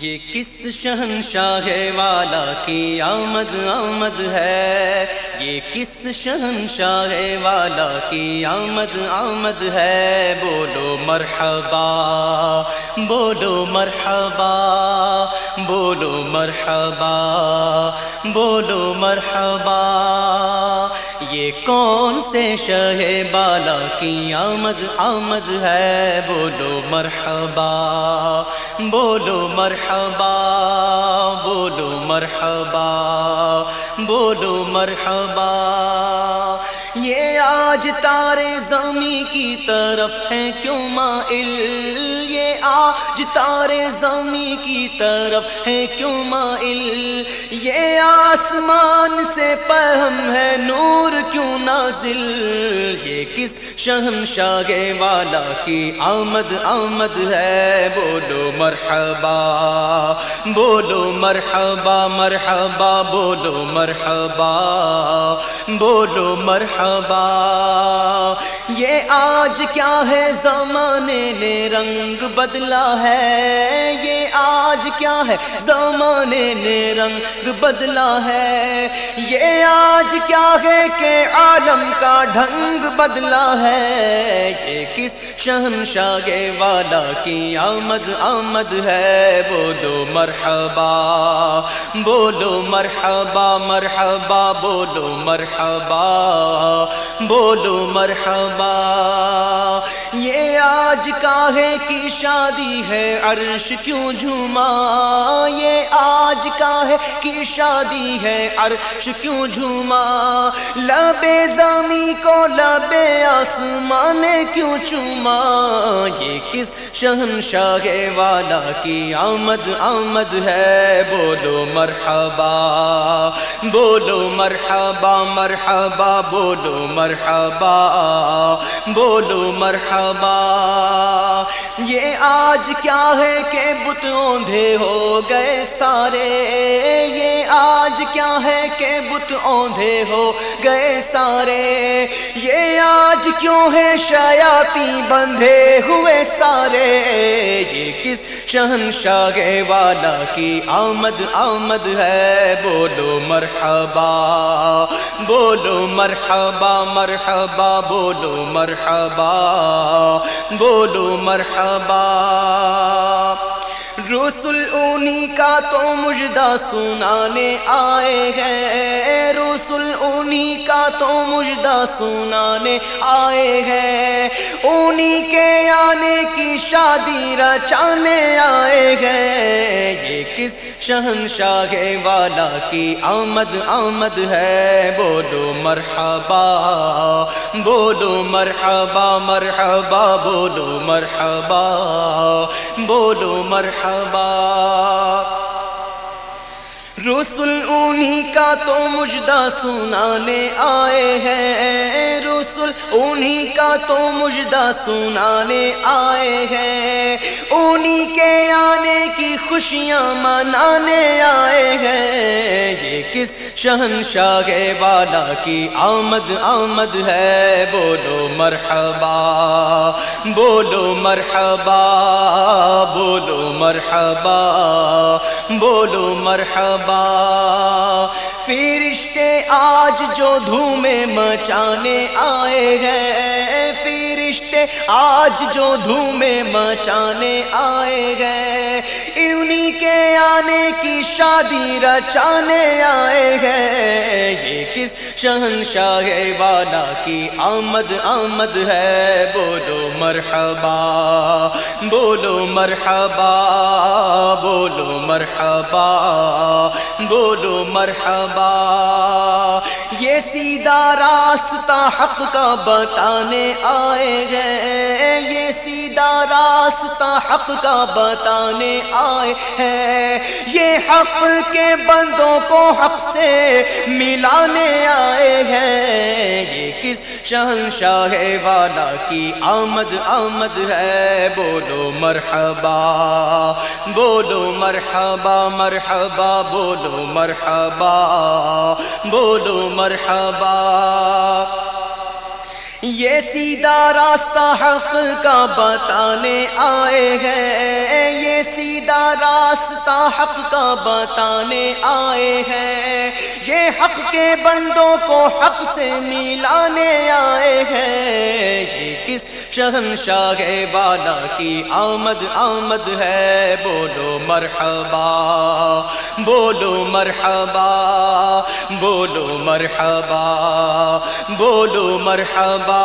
یہ کس شہنشاہ والا کی آمد آمد ہے؟ یہ کس شہنشاہ والا کی آمد آمد ہے؟ بولو مرحبا بولو مرحبا بولو مرحبا بولو مرحبا۔ یہ کون سے شہ بالا کی آمد آمد ہے؟ بولو مرحبا بولو مرحبا بولو مرحبا بولو مرحبا۔ یہ آج تارے زمیں کی طرف ہے، کیوں مائل؟ آج جی تارے زمیں کی طرف ہے کیوں مائل؟ یہ آسمان سے پہم ہے، نور کیوں نازل؟ یہ کس شہنشاہ والا کی آمد آمد ہے۔ بولو مرحبا بولو مرحبا مرحبا، بولو مرحبا بولو مرحبا۔ یہ آج کیا ہے؟ زمانے نے رنگ بدلا ہے۔ یہ آج کیا ہے؟ زمانے نے رنگ بدلا ہے۔ یہ آج کیا ہے کہ عالم کا ڈھنگ بدلا ہے۔ یہ کس شہنشاہ والا کی آمد آمد ہے؟ بولو مرحبا بولو مرحبا مرحبا، بولو مرحبا بولو مرحبا۔ یہ آج کاہے کی شادی ہے؟ عرش کیوں جھوما؟ یہ آج کاہے کی شادی ہے عرش کیوں جھوما؟ لبے زمیں کو لبے آسمان کیوں چوما؟ یہ کس شہنشاہ والا کی آمد آمد ہے؟ بولو مرحبا بولو مرحبا مرحبا، بولو مرحبا بولو مرحبا۔ یہ آج کیا ہے کہ بت اوندھے ہو گئے سارے؟ یہ آج کیا ہے کہ بت اوندھے ہو گئے سارے؟ یہ آج کیوں ہے شیاتی بندھے ہوئے سارے؟ یہ کس شہنشاہ والا کی آمد آمد ہے؟ بولو مرحبا بولو مرحبا مرحبا، بولو مرحبا بولو مرحبا۔ رسول انہی کا تو مجدہ سنانے آئے ہیں۔ رسول انہی کا تو مجدہ سنانے آئے ہیں۔ انہی کے آنے کی شادی رچانے آئے ہیں۔ یہ کس شہنشاہ والا کی آمد آمد ہے؟ بولو مرحبا بولو مرحبا مرحبا، بولو مرحبا بولو مرحبا۔ رسول انہی کا تو مجدہ سنانے آئے ہیں۔ رسول انہی کا تو مجدہ سنانے آئے ہیں۔ انہی کے آنے کی خوشیاں منانے آئے ہیں۔ کس شہنشاہ والا کی آمد آمد ہے؟ بولو مرحبا بولو مرحبا بولو مرحبا بولو مرحبا۔ فرشتے آج جو دھومے مچانے آئے ہیں فرشتے آج جو دھومے مچانے آئے گئے انہی کے آنے کی شادی رچانے آئے گئے یہ کس شہنشاہ والا کی آمد آمد ہے۔ بولو مرحبا بولو مرحبا بولو مرحبا بولو مرحبا۔ یہ سیدھا راستہ حق کا بتانے آئے ہیں۔ یہ سیدھا راستہ حق کا بتانے آئے ہیں۔ یہ حق کے بندوں کو حق سے ملانے آئے ہیں۔ یہ کس شہنشاہ والا کی آمد آمد ہے؟ بولو مرحبا بولو مرحبا مرحبا، بولو مرحبا بولو مرحبا۔ یہ سیدھا راستہ حق کا بتانے آئے ہیں۔ یہ سیدھا راستہ حق کا بتانے آئے ہیں۔ یہ حق کے بندوں کو حق سے ملانے آئے ہیں۔ یہ کس شہنشاہ والا کی آمد آمد ہے، بولو مرحبا بولو مرحبا بولو مرحبا بولو مرحبا۔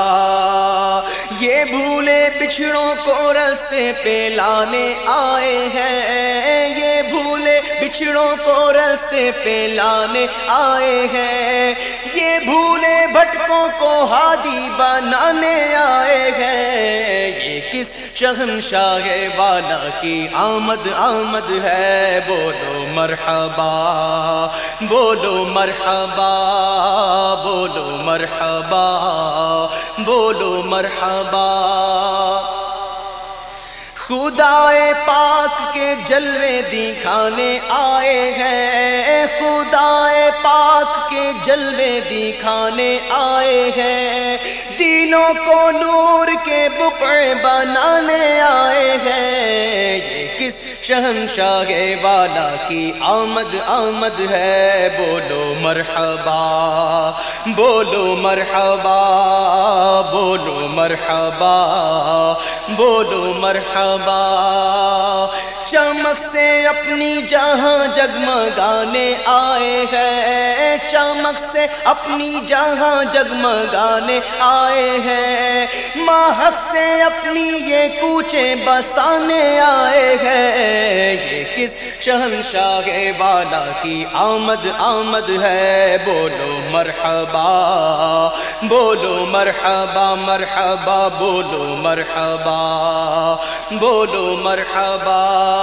یہ بھولے بچھڑوں کو رستے پہ لانے آئے ہیں۔ یہ بھولے بچھڑوں کو رستے پہ لانے آئے ہیں۔ یہ بھولے بھٹکوں کو ہادی بنانے آئے ہیں۔ یہ کس شہنشاہ والا کی آمد آمد ہے؟ بولو مرحبا بولو مرحبا بولو مرحبا بولو مرحبا۔ خدا پاک کے جلوے دکھانے آئے ہیں۔ خدا پاک کے جلوے دکھانے آئے ہیں۔ دینوں کو نور کے بکڑے بنانے آئے ہیں۔ یہ کس شہنشاہ والا کی آمد آمد ہے؟ بولو مرحبا بولو مرحبا بولو مرحبا بولو مرحبا۔ چمک سے اپنی جہاں جگمگانے آئے ہیں۔ چمک سے اپنی جہاں جگمگانے آئے ہیں۔ ماہک سے اپنی یہ کوچے بسانے آئے ہیں۔ یہ کس شہنشاہ والا کی آمد آمد ہے؟ بولو مرحبا بولو مرحبا مرحبا، بولو مرحبا بولو مرحبا۔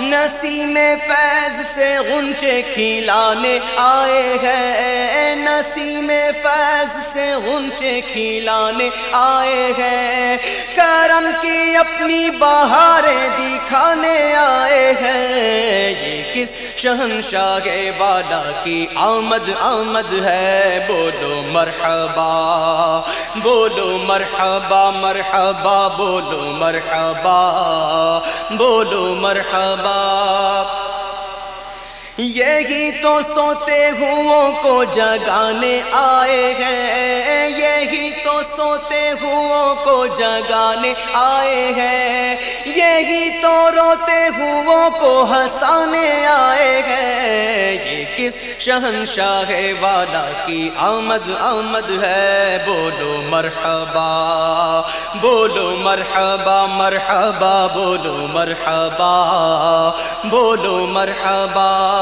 نسیم فیض سے غنچے کھلانے آئے ہیں۔ نسیم فیض سے غنچے کھلانے آئے ہیں۔ کرم کی اپنی بہاریں دکھانے آئے ہیں۔ یہ کس شہنشاہ والا کی آمد آمد ہے؟ بولو مرحبا بولو مرحبا مرحبا، بولو مرحبا۔ بولو مرحبا یہی تو سوتے ہوں کو جگانے آئے ہیں۔ یہی تو سوتے ہوں کو جگانے آئے ہیں۔ یہی تو روتے ہوں کو ہنسانے آئے ہیں۔ یہ کس شہنشاہ والا کی آمد آمد ہے؟ بولو مرحبا بولو مرحبا مرحبا، بولو مرحبا بولو مرحبا۔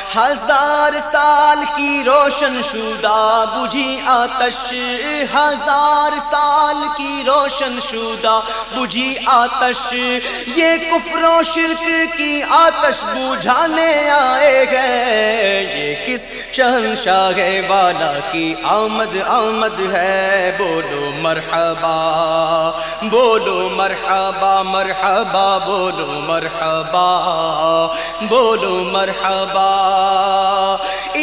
ہزار سال کی روشن شدہ بجھی آتش، ہزار سال کی روشن شدہ بجھی آتش۔ یہ کفر و شرک کی آتش بجھانے آئے گئے یہ کس شہنشاہ والا کی آمد آمد ہے؟ بولو مرحبا بولو مرحبا مرحبا، بولو مرحبا بولو مرحبا۔ اللہ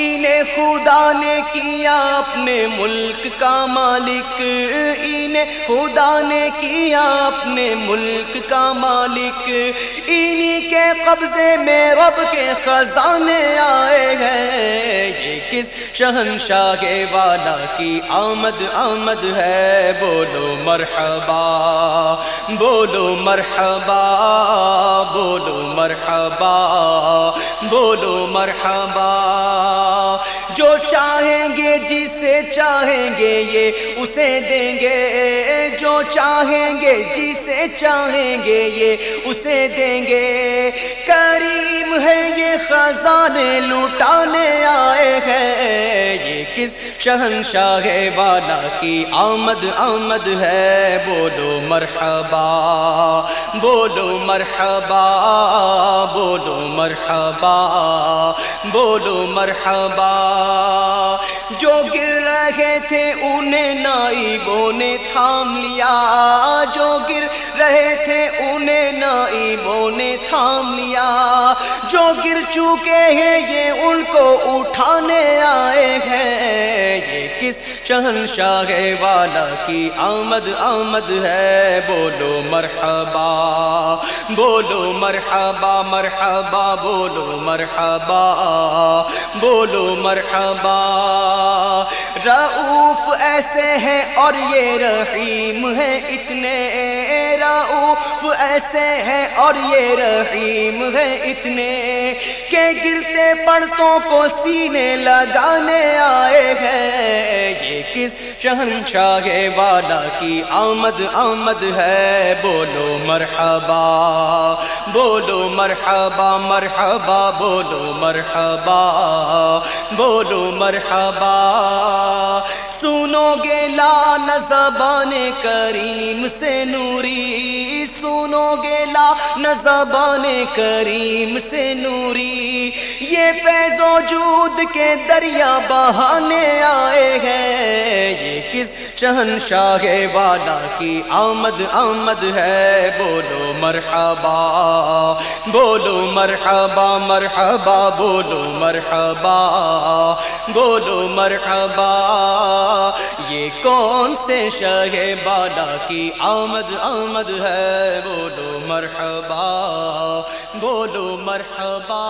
انہیں خدا نے کیا اپنے ملک کا مالک۔ انہیں خدا نے کیا اپنے ملک کا مالک۔ انہی کے قبضے میں رب کے خزانے آئے ہیں۔ یہ کس شہنشاہ والا کی آمد آمد ہے؟ بولو مرحبا بولو مرحبا بولو مرحبا بولو مرحبا۔ جو چاہیں گے جسے چاہیں گے یہ اسے دیں گے۔ جو چاہیں گے جسے چاہیں گے یہ اسے دیں گے۔ کریم ہے یہ خزانے لٹانے آئے ہیں۔ کس شہنشاہ والا کی آمد آمد ہے؟ بولو مرحبا بولو مرحبا بولو مرحبا بولو مرحبا۔ جو گر رہے تھے انہیں نائبوں نے تھام لیا۔ جو گر رہے تھے انہیں نائبوں نے تھام لیا۔ جو گر چکے ہیں یہ ان کو اٹھانے آئے ہیں۔ یہ کس شہنشاہ والا کی آمد آمد ہے؟ بولو مرحبا بولو مرحبا مرحبا، بولو مرحبا بولو مرحبا۔ رعوف ایسے ہیں اور یہ رحیم ہے اتنے رعوف ایسے ہیں اور یہ رحیم ہے اتنے کہ گرتے پڑتوں کو سینے لگانے آئے ہیں۔ یہ کس شہنشاہ والا کی آمد آمد ہے؟ بولو مرحبا بولو مرحبا مرحبا، بولو مرحبا بولو مرحبا۔ سنو گے لا نزبان کریم سے نوری سنو گے لا نزبان کریم سے نوری۔ یہ فیض و جود کے دریا بہانے آئے ہیں۔ یہ کس شہنشاہ والا کی آمد آمد ہے؟ بولو مرحبا بولو مرحبا مرحبا، بولو مرحبا بولو مرحبا۔ یہ کون سے شاہ بالا کی آمد آمد ہے؟ بولو مرحبا بولو مرحبا